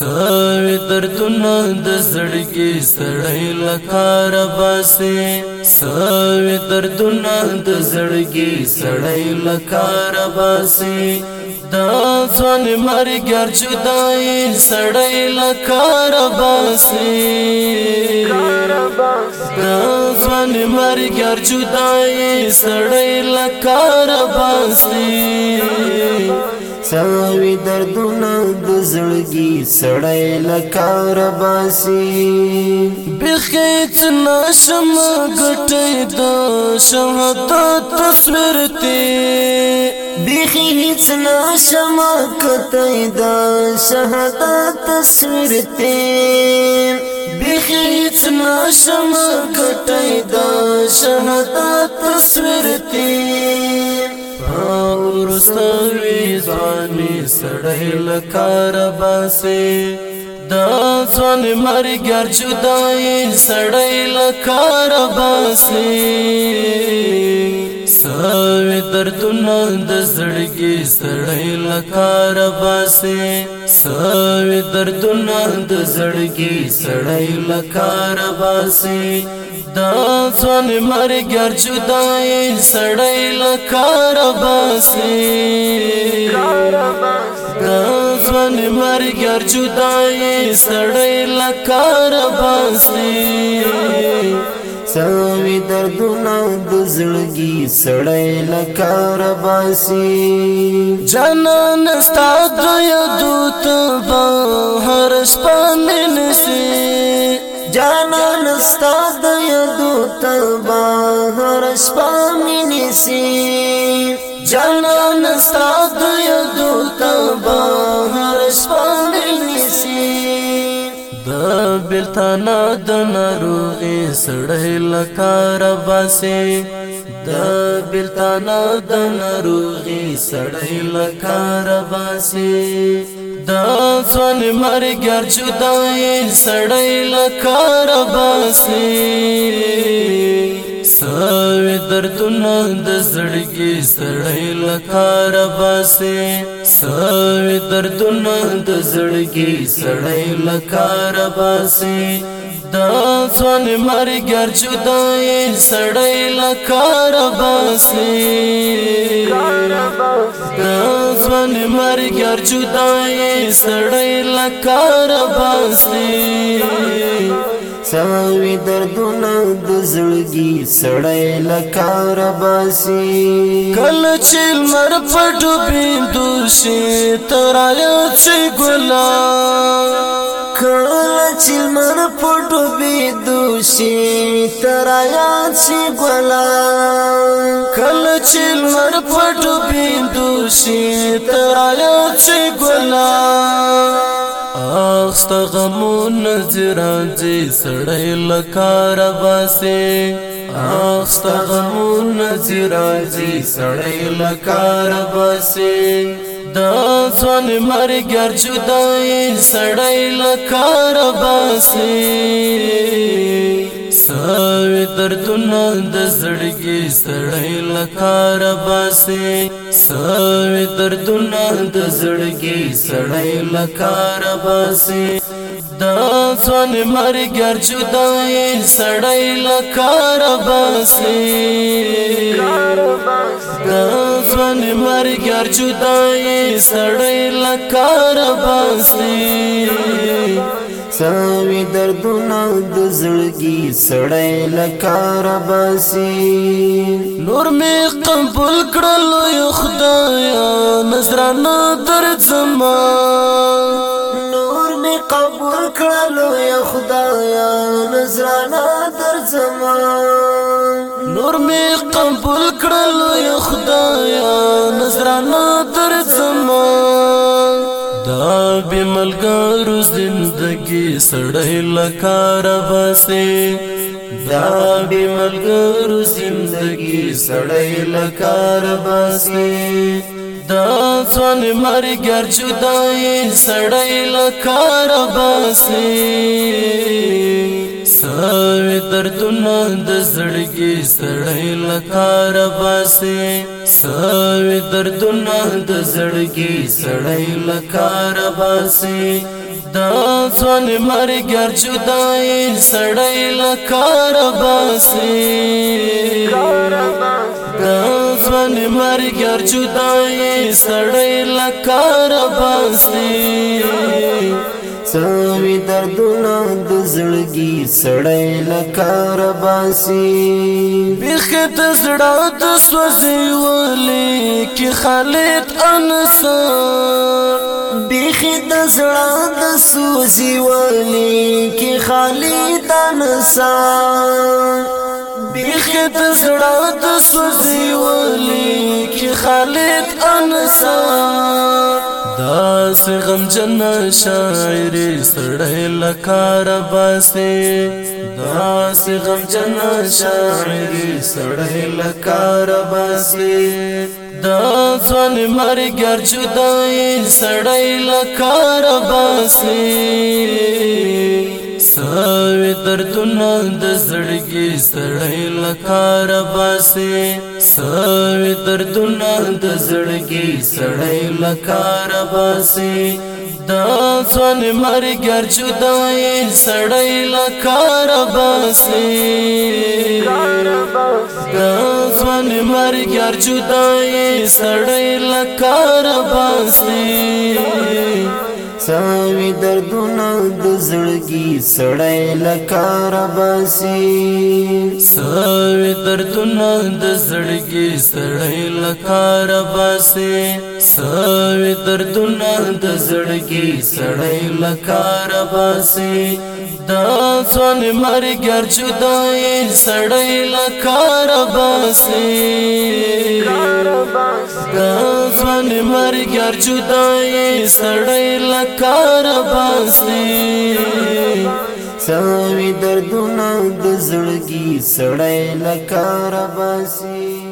ساوی دردونه د زړګي سړی لکار باسي ساوی دردونه د زړګي سړی لکار باسي دا ځوان مرګر جدای سړی لکار باسي دا ځوان مرګر جدای سړی لکار باسي ساوی دردونه د زړګي سړی لکار باسي بخیت نشم ګټې د شهادت تصویر ته بخیت نشم ګټې د شهادت تصویر ته بخیت نشم ګټې د شهادت تصویر ته ورستوي می سړی لکار باسي دا ځوان مرګر جدای سړی لکار باسي ساوی دردونه د زړګي سړی لکار باسي ساوی دردونه د زړګي سړی لکار باسي دا ځوان مرګر جدای سړی لکار باسي دا ځوان مرګر جدای سړی لکار باسي سوي دردونه د زړګي سړی لکار باسي جنان استاد یو دوت به هر شپه نسی جانان استاد یادو تبا هر شپه مینې سي جانان استاد یادو تبا هر د بلتانا د ناروغي سړی لکار باسي د بلتانا د ناروغي سړی لکار باسي د ځوان مرګر جدای سړی لکار باسي ساوی دردونه د زړګي سړی لکار باسي ساوی دردونه د زړګي سړی لکار باسي دا ځوان مرګر جدای سړی لکار باسي دا ځوان مرګر جدای سړی لکار باسي ساوي دردونه د زړګي سړی لکار باسي کله چې مر پټو بندوسي ترایا چې ګلا کله چې مر پټو بندوسي ترایا چې ګلا کله چې مر پټو بندوسي ترایا چې ګلا اخست غمون نزران زی سڑی لکار باسی اخست غمون نزران زی سڑی لکار باسی دا ځوان مرګر جدای سړی لکار باسی ساوی دردونه د زړګي سړی لکار باسي ساوی دردونه د زړګي سړی لکار باسي دا ځوان مرګر جدای سړی لکار باسي دا ځوان مرګر جدای سړی لکار باسي ساوی دردونه د زړګي سړی لکار باسي نور می قبول کړل یو خدایا نظرانه درځم نور می قبول کړل یو خدایا نظرانه درځم نور می قبول کړل یو خدایا نظرانه درځم دا بی ملگارو زندگی سڑی لکار باسی دا بی ملگر زندگی سڑی لکار باسی دا زون مرگر جدائی سڑی لکار باسی ساوی دردونا د زړګي سړی لکار باسی ساوی دردونا د زړګي سړی لکار باسی دا ځوان مرګر جدای سړی لکار باسي دا ځوان مرګر جدای سړی لکار باسي سوي دردونه د زړګي سړی لکار باسي بخت زړه د سوځي ولي کی خالد انصار بیخ د زړه د سوزي ولي کې خالی تنسا بیخ د زړه د سوزي ولي کې خالد انسا داس غم جن شاعر سړی لکار باسي داس غم جن شاعر سړی لکار باسي د ځوان مرګر جدای سړی لکار باسي ساوی دردونه د زړګي سړی لکار باسي ساوی دردونه د زړګي سړی لکار باسي دا ځوان مرګر جدای سړی لکار باسي دا ځوان مرګر جدای سړی لکار باسي ساوي دردونه د زړګي سړی لکار باسي ساوي دردونه د زړګي سړی لکار باسي ساوي دردونه د زړګي سړی لکار باسي دا ځوان مرګر جدای سړی لکار باسي دا ځوان مرګر جدای سړی لکار کار باسي ساوي دردونه د زړګي سړې لکار باسي